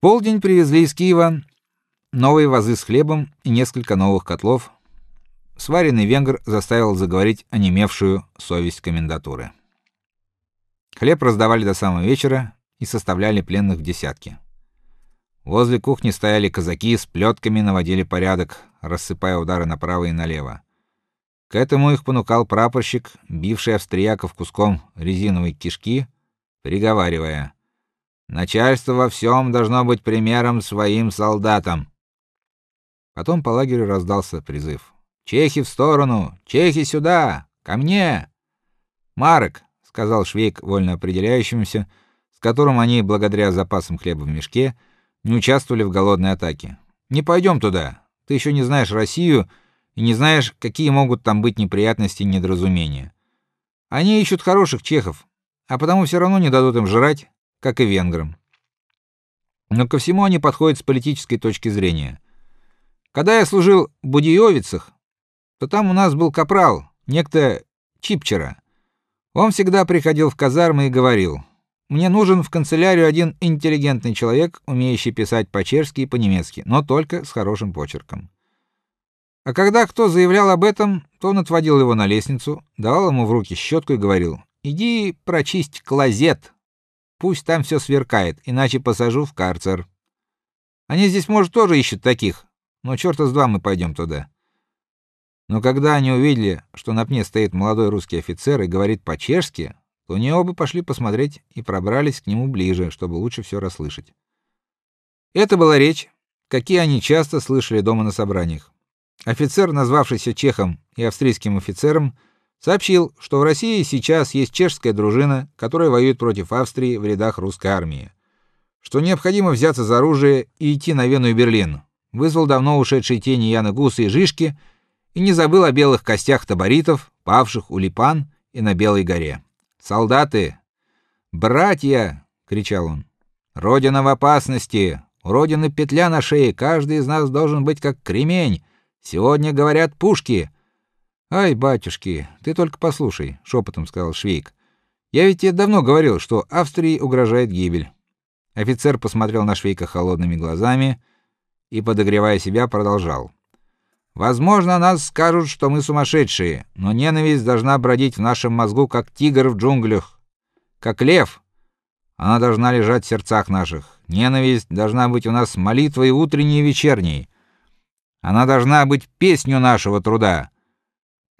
полдень привезли из Киева новые вазы с хлебом и несколько новых котлов. Сваренный венгр заставил заговорить онемевшую совесть комендатуры. Хлеб раздавали до самого вечера и составляли пленных в десятки. Возле кухни стояли казаки с плетками, наводили порядок, рассыпая удары направо и налево. К этому их понукал прапорщик, бивший австрияков куском резиновой кишки, приговаривая: "Начальство во всем должно быть примером своим солдатам". Потом по лагерю раздался призыв: "Чехи в сторону, чехи сюда, ко мне!" "Марк", сказал Швейк вольно определяющимся, с которым они, благодаря запасам хлеба в мешке, не участвовали в голодной атаке. "Не пойдем туда. Ты еще не знаешь Россию и не знаешь, какие могут там быть неприятности и недоразумения. Они ищут хороших чехов, а потому все равно не дадут им жрать, как и венграм. Но ко всему они подходят с политической точки зрения. Когда я служил в Будиевицах, то там у нас был капрал, некто Чипчера. Он всегда приходил в казармы и говорил: "Мне нужен в канцелярию один интеллигентный человек, умеющий писать по-чешски и по-немецки, но только с хорошим почерком". А когда кто заявлял об этом, то он отводил его на лестницу, давал ему в руки щетку и говорил: "Иди прочисть клозет. Пусть там все сверкает, иначе посажу в карцер". Они здесь, может, тоже ищут таких, но черта с два мы пойдем туда. Но когда они увидели, что на пне стоит молодой русский офицер и говорит по-чешски, то они оба пошли посмотреть и пробрались к нему ближе, чтобы лучше все расслышать. Это была речь, какие они часто слышали дома на собраниях. Офицер, назвавшийся чехом и австрийским офицером, сообщил, что в России сейчас есть чешская дружина, которая воюет против Австрии в рядах русской армии. Что необходимо взяться за оружие и идти на Вену и Берлин. Вызвал давно ушедшие тени Яна Гуса и Жишки и не забыл о белых костях таборитов, павших у Липан и на Белой горе. Солдаты, братья, кричал он. Родина в опасности, у родины петля на шее, каждый из нас должен быть как кремень Сегодня говорят пушки. Ай, батюшки, ты только послушай, шепотом сказал Швейк. Я ведь тебе давно говорил, что Австрии угрожает гибель. Офицер посмотрел на Швейка холодными глазами и подогревая себя, продолжал: Возможно, нас скажут, что мы сумасшедшие, но ненависть должна бродить в нашем мозгу как тигр в джунглях, как лев. Она должна лежать в сердцах наших. Ненависть должна быть у нас молитвой утренней и вечерней. Она должна быть песнью нашего труда.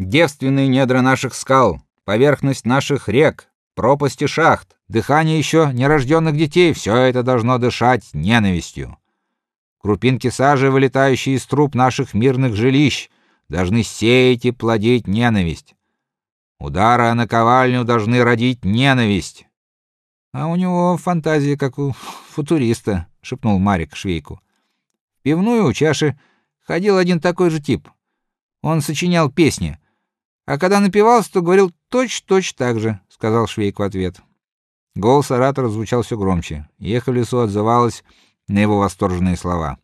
Девственные недра наших скал, поверхность наших рек, пропасти шахт, дыхание еще нерожденных детей все это должно дышать ненавистью. Крупинки сажи, вылетающие из труб наших мирных жилищ, должны сеять и плодить ненависть. Удары о наковальню должны родить ненависть. А у него фантазия как у футуриста, шепнул Марик Швейку. Пивную у чаши ходил один такой же тип. Он сочинял песни, а когда напевался, то говорил точь-точь так же, сказал Швейк в ответ. Голос оратора звучал все громче. Ехо в лесу отзывалось на его восторженные слова.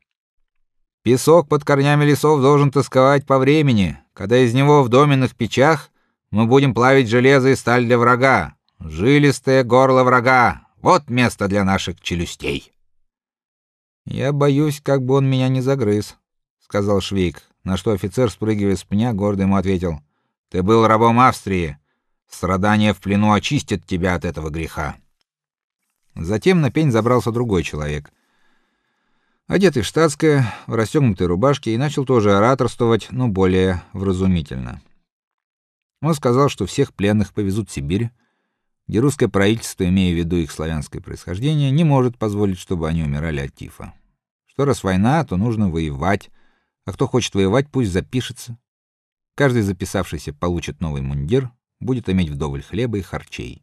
Песок под корнями лесов должен тосковать по времени, когда из него в доменных печах мы будем плавить железо и сталь для врага. Жилистое горло врага вот место для наших челюстей. Я боюсь, как бы он меня не загрыз, сказал Швейк, на что офицер, спрыгивая с пня, гордо ему ответил: "Ты был рабом Австрии. Страдания в плену очистят тебя от этого греха". Затем на пень забрался другой человек. Одетый в штатское, в расстегнутой рубашке и начал тоже ораторствовать, но более вразумительно. Он сказал, что всех пленных повезут в Сибирь, где русское правительство, имея в виду их славянское происхождение, не может позволить, чтобы они умирали от тифа. Что раз война, то нужно воевать, а кто хочет воевать, пусть запишется. Каждый записавшийся получит новый мундир, будет иметь вдоволь хлеба и харчей.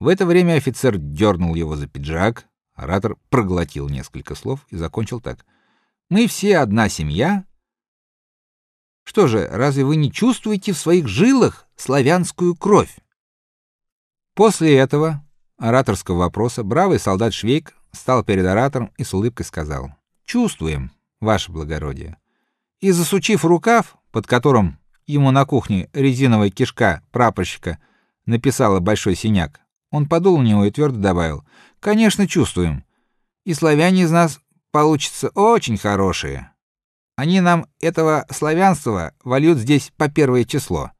В это время офицер дернул его за пиджак, оратор проглотил несколько слов и закончил так: "Мы все одна семья. Что же, разве вы не чувствуете в своих жилах славянскую кровь?" После этого ораторского вопроса бравый солдат Швейк стал перед оратором и с улыбкой сказал: "Чувствуем ваше благородие. И засучив рукав, под которым ему на кухне резиновая кишка прапорщика написала большой синяк, он подул на него и твердо добавил: "Конечно, чувствуем. И славяне из нас получатся очень хорошие. Они нам этого славянства вольют здесь по первое число.